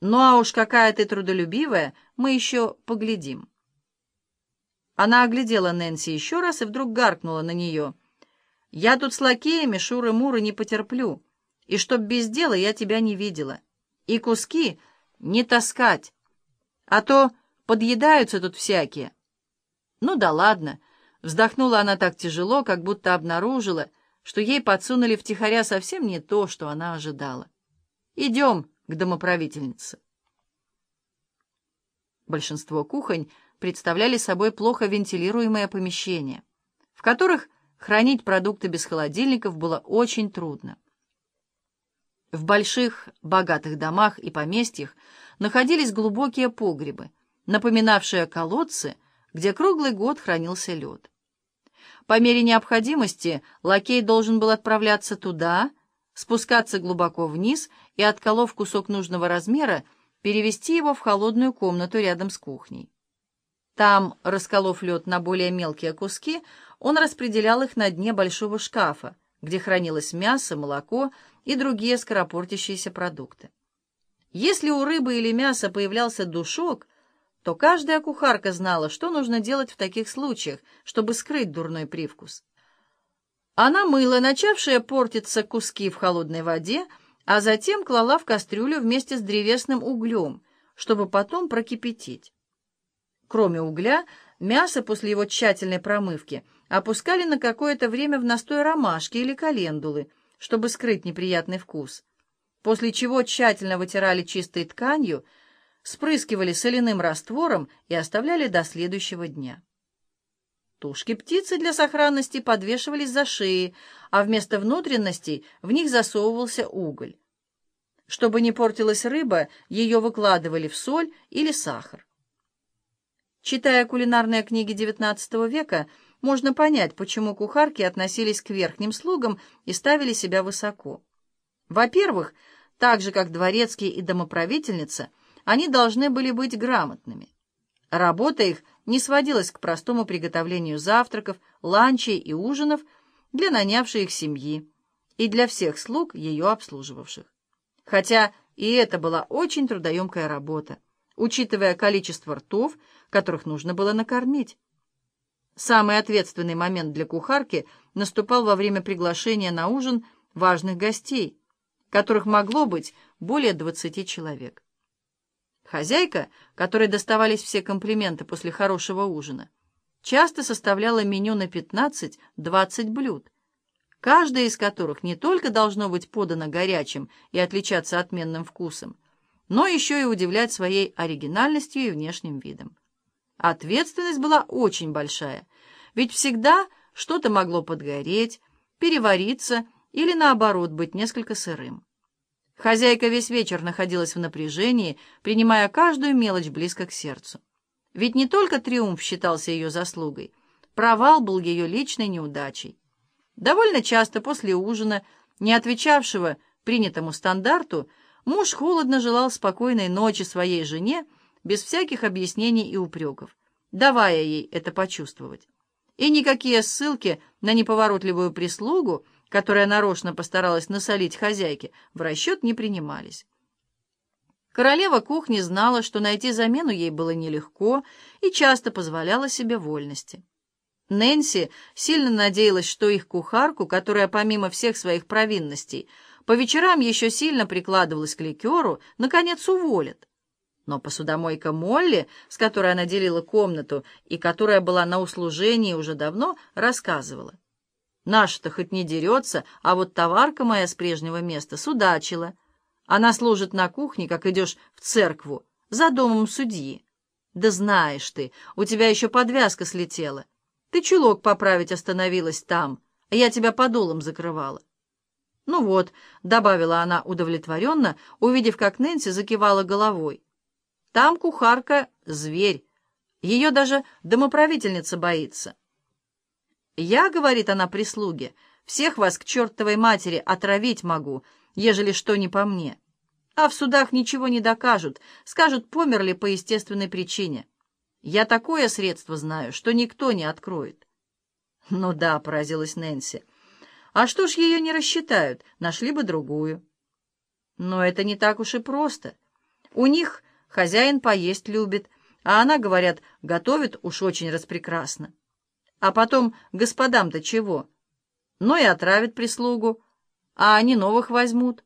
Ну а уж какая ты трудолюбивая, мы еще поглядим. Она оглядела Нэнси еще раз и вдруг гаркнула на нее. «Я тут с лакеями шуры-муры не потерплю, и чтоб без дела я тебя не видела. И куски не таскать, а то подъедаются тут всякие». «Ну да ладно», — вздохнула она так тяжело, как будто обнаружила, что ей подсунули втихаря совсем не то, что она ожидала. «Идем к домоправительнице». Большинство кухонь представляли собой плохо вентилируемые помещения, в которых хранить продукты без холодильников было очень трудно. В больших, богатых домах и поместьях находились глубокие погребы, напоминавшие колодцы, где круглый год хранился лед. По мере необходимости лакей должен был отправляться туда, спускаться глубоко вниз и, отколов кусок нужного размера, перевести его в холодную комнату рядом с кухней. Там, расколов лед на более мелкие куски, он распределял их на дне большого шкафа, где хранилось мясо, молоко и другие скоропортящиеся продукты. Если у рыбы или мяса появлялся душок, то каждая кухарка знала, что нужно делать в таких случаях, чтобы скрыть дурной привкус. Она мыла начавшие портиться куски в холодной воде, а затем клала в кастрюлю вместе с древесным углем, чтобы потом прокипятить. Кроме угля, мясо после его тщательной промывки опускали на какое-то время в настой ромашки или календулы, чтобы скрыть неприятный вкус, после чего тщательно вытирали чистой тканью, спрыскивали соляным раствором и оставляли до следующего дня. Тушки птицы для сохранности подвешивались за шеи, а вместо внутренностей в них засовывался уголь. Чтобы не портилась рыба, ее выкладывали в соль или сахар. Читая кулинарные книги XIX века, можно понять, почему кухарки относились к верхним слугам и ставили себя высоко. Во-первых, так же, как дворецкий и домоправительница, они должны были быть грамотными. Работа их не сводилась к простому приготовлению завтраков, ланчей и ужинов для нанявшей их семьи и для всех слуг, ее обслуживавших. Хотя и это была очень трудоемкая работа, учитывая количество ртов, которых нужно было накормить. Самый ответственный момент для кухарки наступал во время приглашения на ужин важных гостей, которых могло быть более 20 человек. Хозяйка, которой доставались все комплименты после хорошего ужина, часто составляла меню на 15-20 блюд, каждое из которых не только должно быть подано горячим и отличаться отменным вкусом, но еще и удивлять своей оригинальностью и внешним видом. Ответственность была очень большая, ведь всегда что-то могло подгореть, перевариться или, наоборот, быть несколько сырым. Хозяйка весь вечер находилась в напряжении, принимая каждую мелочь близко к сердцу. Ведь не только триумф считался ее заслугой, провал был ее личной неудачей. Довольно часто после ужина, не отвечавшего принятому стандарту, муж холодно желал спокойной ночи своей жене, без всяких объяснений и упреков, давая ей это почувствовать. И никакие ссылки на неповоротливую прислугу, которая нарочно постаралась насолить хозяйке, в расчет не принимались. Королева кухни знала, что найти замену ей было нелегко и часто позволяла себе вольности. Нэнси сильно надеялась, что их кухарку, которая помимо всех своих провинностей по вечерам еще сильно прикладывалась к ликеру, наконец уволят. Но посудомойка Молли, с которой она делила комнату и которая была на услужении уже давно, рассказывала. Наша-то хоть не дерется, а вот товарка моя с прежнего места судачила. Она служит на кухне, как идешь в церкву, за домом судьи. Да знаешь ты, у тебя еще подвязка слетела. Ты чулок поправить остановилась там, а я тебя подолом закрывала. Ну вот, — добавила она удовлетворенно, увидев, как Нэнси закивала головой. Там кухарка — зверь. Ее даже домоправительница боится. «Я, — говорит она прислуге, — всех вас к чертовой матери отравить могу, ежели что не по мне. А в судах ничего не докажут, скажут, померли по естественной причине. Я такое средство знаю, что никто не откроет». «Ну да», — поразилась Нэнси. «А что ж ее не рассчитают? Нашли бы другую». «Но это не так уж и просто». У них хозяин поесть любит, а она, говорят, готовит уж очень распрекрасно. А потом господам-то чего? Ну и отравят прислугу, а они новых возьмут.